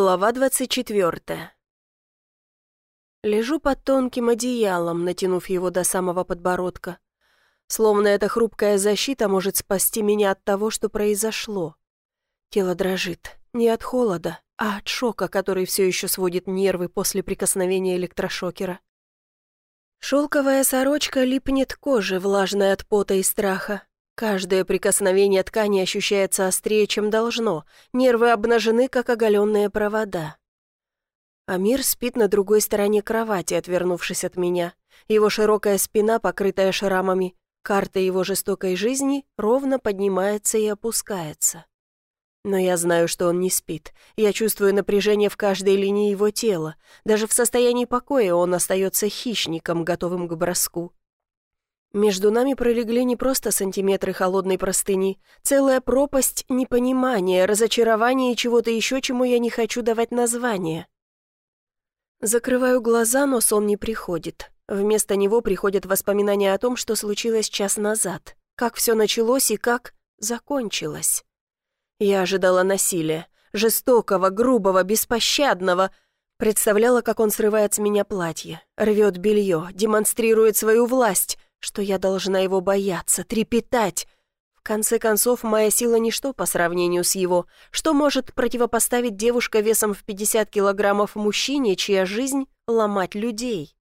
Глава 24. Лежу под тонким одеялом, натянув его до самого подбородка. Словно эта хрупкая защита может спасти меня от того, что произошло. Тело дрожит. Не от холода, а от шока, который все еще сводит нервы после прикосновения электрошокера. Шелковая сорочка липнет к коже, влажная от пота и страха. Каждое прикосновение ткани ощущается острее, чем должно. Нервы обнажены, как оголенные провода. Амир спит на другой стороне кровати, отвернувшись от меня. Его широкая спина, покрытая шрамами, карта его жестокой жизни, ровно поднимается и опускается. Но я знаю, что он не спит. Я чувствую напряжение в каждой линии его тела. Даже в состоянии покоя он остается хищником, готовым к броску. Между нами пролегли не просто сантиметры холодной простыни, целая пропасть непонимания, разочарования и чего-то еще, чему я не хочу давать название. Закрываю глаза, но сон не приходит. Вместо него приходят воспоминания о том, что случилось час назад, как все началось и как закончилось. Я ожидала насилия, жестокого, грубого, беспощадного, представляла, как он срывает с меня платье, рвет белье, демонстрирует свою власть — что я должна его бояться, трепетать. В конце концов, моя сила ничто по сравнению с его. Что может противопоставить девушка весом в 50 килограммов мужчине, чья жизнь — ломать людей?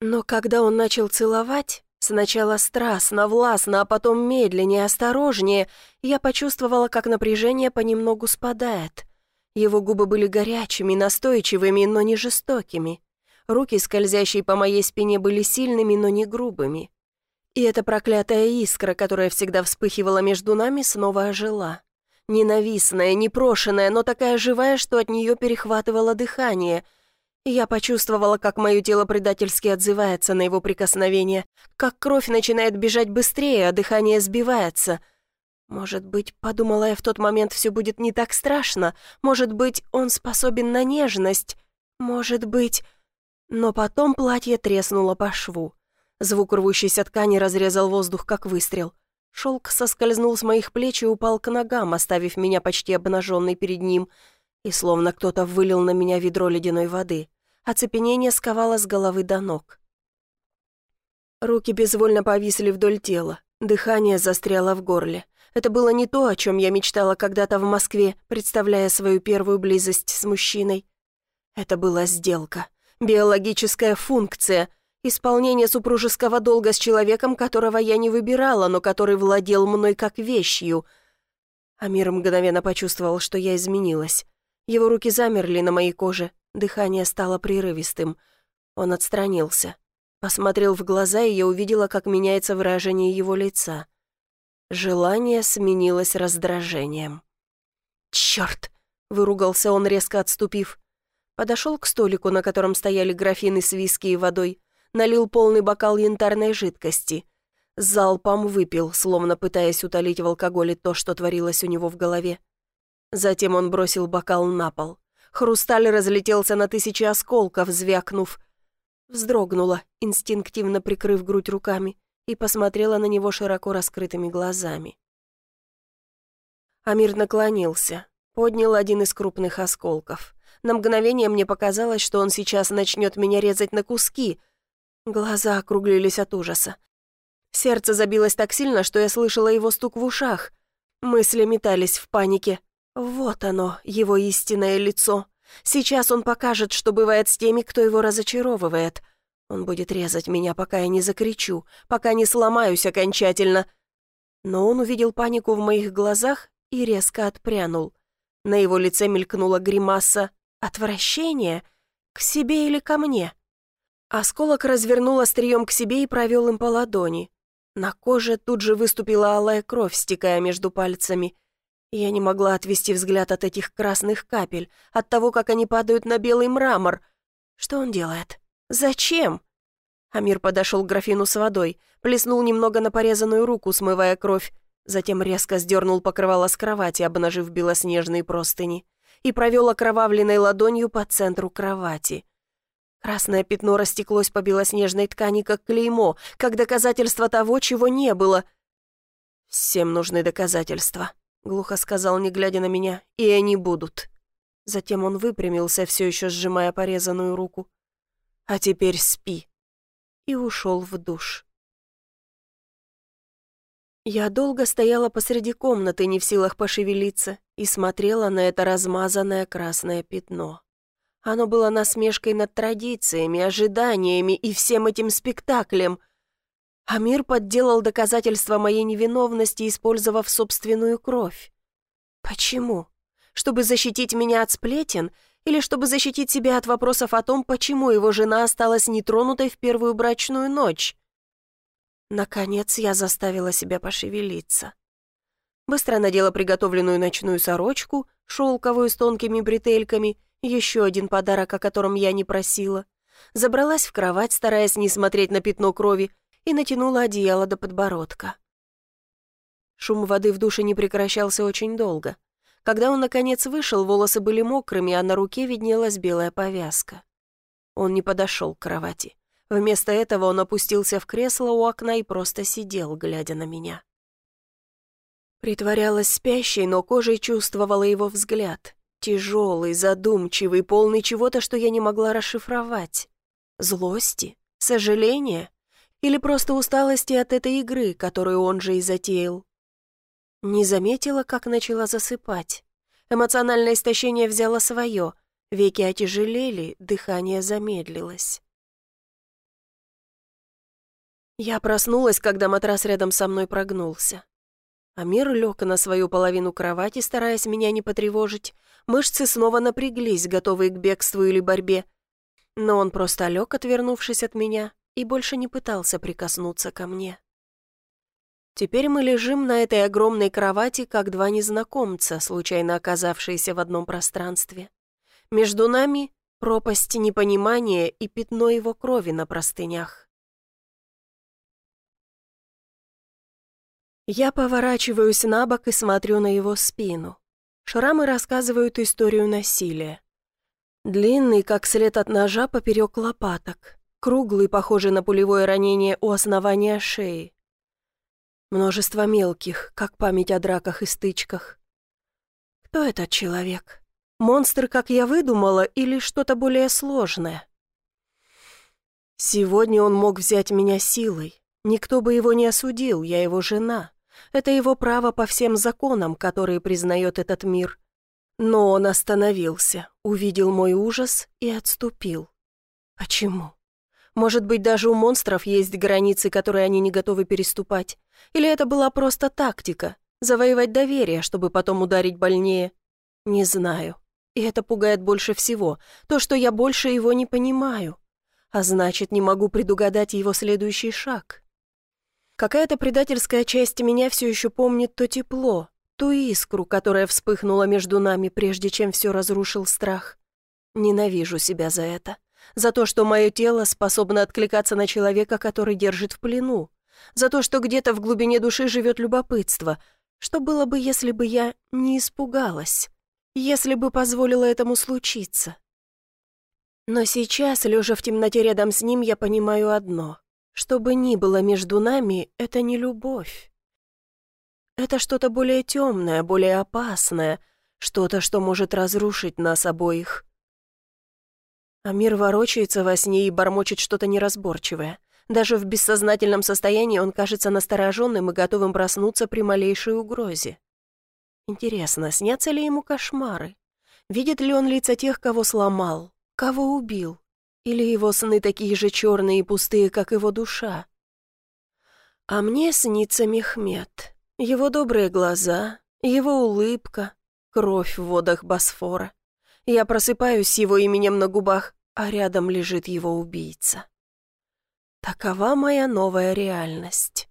Но когда он начал целовать, сначала страстно, властно, а потом медленнее, осторожнее, я почувствовала, как напряжение понемногу спадает. Его губы были горячими, настойчивыми, но не жестокими. Руки, скользящие по моей спине, были сильными, но не грубыми. И эта проклятая искра, которая всегда вспыхивала между нами, снова ожила. Ненавистная, непрошенная, но такая живая, что от нее перехватывало дыхание. Я почувствовала, как мое тело предательски отзывается на его прикосновение, как кровь начинает бежать быстрее, а дыхание сбивается. Может быть, подумала я в тот момент, все будет не так страшно. Может быть, он способен на нежность. Может быть... Но потом платье треснуло по шву. Звук рвущейся ткани разрезал воздух, как выстрел. Шелк соскользнул с моих плеч и упал к ногам, оставив меня почти обнаженной перед ним. И словно кто-то вылил на меня ведро ледяной воды. Оцепенение сковало с головы до ног. Руки безвольно повисли вдоль тела. Дыхание застряло в горле. Это было не то, о чем я мечтала когда-то в Москве, представляя свою первую близость с мужчиной. Это была сделка биологическая функция, исполнение супружеского долга с человеком, которого я не выбирала, но который владел мной как вещью. Амир мгновенно почувствовал, что я изменилась. Его руки замерли на моей коже, дыхание стало прерывистым. Он отстранился. Посмотрел в глаза, и я увидела, как меняется выражение его лица. Желание сменилось раздражением. «Черт!» — выругался он, резко отступив. Подошел к столику, на котором стояли графины с виски и водой, налил полный бокал янтарной жидкости. Залпом выпил, словно пытаясь утолить в алкоголе то, что творилось у него в голове. Затем он бросил бокал на пол. Хрусталь разлетелся на тысячи осколков, звякнув. Вздрогнула, инстинктивно прикрыв грудь руками, и посмотрела на него широко раскрытыми глазами. Амир наклонился, поднял один из крупных осколков. На мгновение мне показалось, что он сейчас начнет меня резать на куски. Глаза округлились от ужаса. Сердце забилось так сильно, что я слышала его стук в ушах. Мысли метались в панике. Вот оно, его истинное лицо. Сейчас он покажет, что бывает с теми, кто его разочаровывает. Он будет резать меня, пока я не закричу, пока не сломаюсь окончательно. Но он увидел панику в моих глазах и резко отпрянул. На его лице мелькнула гримаса Отвращение? К себе или ко мне? Осколок развернул острием к себе и провел им по ладони. На коже тут же выступила алая кровь, стекая между пальцами. Я не могла отвести взгляд от этих красных капель, от того, как они падают на белый мрамор. Что он делает? Зачем? Амир подошел к графину с водой, плеснул немного на порезанную руку, смывая кровь, затем резко сдернул покрывало с кровати, обнажив белоснежные простыни и провел окровавленной ладонью по центру кровати. Красное пятно растеклось по белоснежной ткани, как клеймо, как доказательство того, чего не было. «Всем нужны доказательства», — глухо сказал, не глядя на меня, — «и они будут». Затем он выпрямился, все еще сжимая порезанную руку. «А теперь спи!» И ушел в душ. Я долго стояла посреди комнаты, не в силах пошевелиться, и смотрела на это размазанное красное пятно. Оно было насмешкой над традициями, ожиданиями и всем этим спектаклем. Амир подделал доказательства моей невиновности, использовав собственную кровь. Почему? Чтобы защитить меня от сплетен или чтобы защитить себя от вопросов о том, почему его жена осталась нетронутой в первую брачную ночь? Наконец я заставила себя пошевелиться. Быстро надела приготовленную ночную сорочку, шелковую с тонкими бретельками, еще один подарок, о котором я не просила. Забралась в кровать, стараясь не смотреть на пятно крови, и натянула одеяло до подбородка. Шум воды в душе не прекращался очень долго. Когда он, наконец, вышел, волосы были мокрыми, а на руке виднелась белая повязка. Он не подошел к кровати. Вместо этого он опустился в кресло у окна и просто сидел, глядя на меня. Притворялась спящей, но кожей чувствовала его взгляд. Тяжелый, задумчивый, полный чего-то, что я не могла расшифровать. Злости? Сожаления? Или просто усталости от этой игры, которую он же и затеял? Не заметила, как начала засыпать. Эмоциональное истощение взяло свое. Веки отяжелели, дыхание замедлилось. Я проснулась, когда матрас рядом со мной прогнулся. Амир лег на свою половину кровати, стараясь меня не потревожить. Мышцы снова напряглись, готовые к бегству или борьбе. Но он просто лег, отвернувшись от меня, и больше не пытался прикоснуться ко мне. Теперь мы лежим на этой огромной кровати, как два незнакомца, случайно оказавшиеся в одном пространстве. Между нами пропасть непонимания и пятно его крови на простынях. Я поворачиваюсь на бок и смотрю на его спину. Шрамы рассказывают историю насилия. Длинный, как след от ножа, поперек лопаток. Круглый, похожий на пулевое ранение у основания шеи. Множество мелких, как память о драках и стычках. Кто этот человек? Монстр, как я выдумала, или что-то более сложное? Сегодня он мог взять меня силой. Никто бы его не осудил, я его жена. Это его право по всем законам, которые признает этот мир. Но он остановился, увидел мой ужас и отступил. Почему? Может быть, даже у монстров есть границы, которые они не готовы переступать? Или это была просто тактика? Завоевать доверие, чтобы потом ударить больнее? Не знаю. И это пугает больше всего. То, что я больше его не понимаю. А значит, не могу предугадать его следующий шаг. Какая-то предательская часть меня все еще помнит то тепло, ту искру, которая вспыхнула между нами, прежде чем все разрушил страх. Ненавижу себя за это. За то, что мое тело способно откликаться на человека, который держит в плену. За то, что где-то в глубине души живет любопытство. Что было бы, если бы я не испугалась? Если бы позволила этому случиться? Но сейчас, лежа в темноте рядом с ним, я понимаю одно. Что бы ни было между нами, это не любовь. Это что-то более темное, более опасное, что-то, что может разрушить нас обоих. Амир ворочается во сне и бормочет что-то неразборчивое. Даже в бессознательном состоянии он кажется настороженным и готовым проснуться при малейшей угрозе. Интересно, снятся ли ему кошмары? Видит ли он лица тех, кого сломал, кого убил? Или его сны такие же черные и пустые, как его душа? А мне снится Мехмед. Его добрые глаза, его улыбка, кровь в водах Босфора. Я просыпаюсь с его именем на губах, а рядом лежит его убийца. Такова моя новая реальность.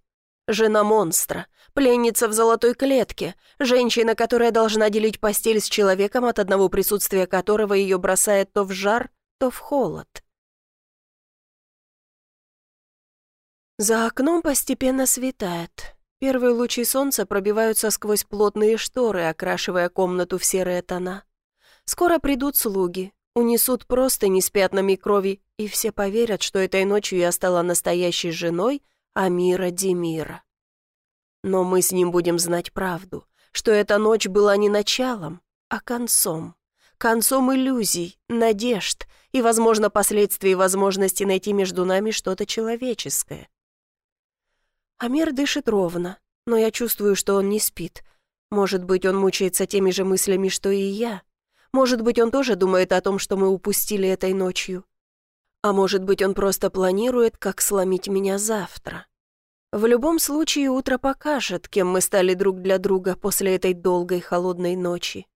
Жена монстра, пленница в золотой клетке, женщина, которая должна делить постель с человеком, от одного присутствия которого ее бросает то в жар, то в холод. За окном постепенно светает. Первые лучи солнца пробиваются сквозь плотные шторы, окрашивая комнату в серые тона. Скоро придут слуги, унесут простыни с пятнами крови, и все поверят, что этой ночью я стала настоящей женой Амира Демира. Но мы с ним будем знать правду, что эта ночь была не началом, а концом, концом иллюзий, надежд и, возможно, последствий возможности найти между нами что-то человеческое. Амир дышит ровно, но я чувствую, что он не спит. Может быть, он мучается теми же мыслями, что и я. Может быть, он тоже думает о том, что мы упустили этой ночью. А может быть, он просто планирует, как сломить меня завтра. В любом случае, утро покажет, кем мы стали друг для друга после этой долгой холодной ночи.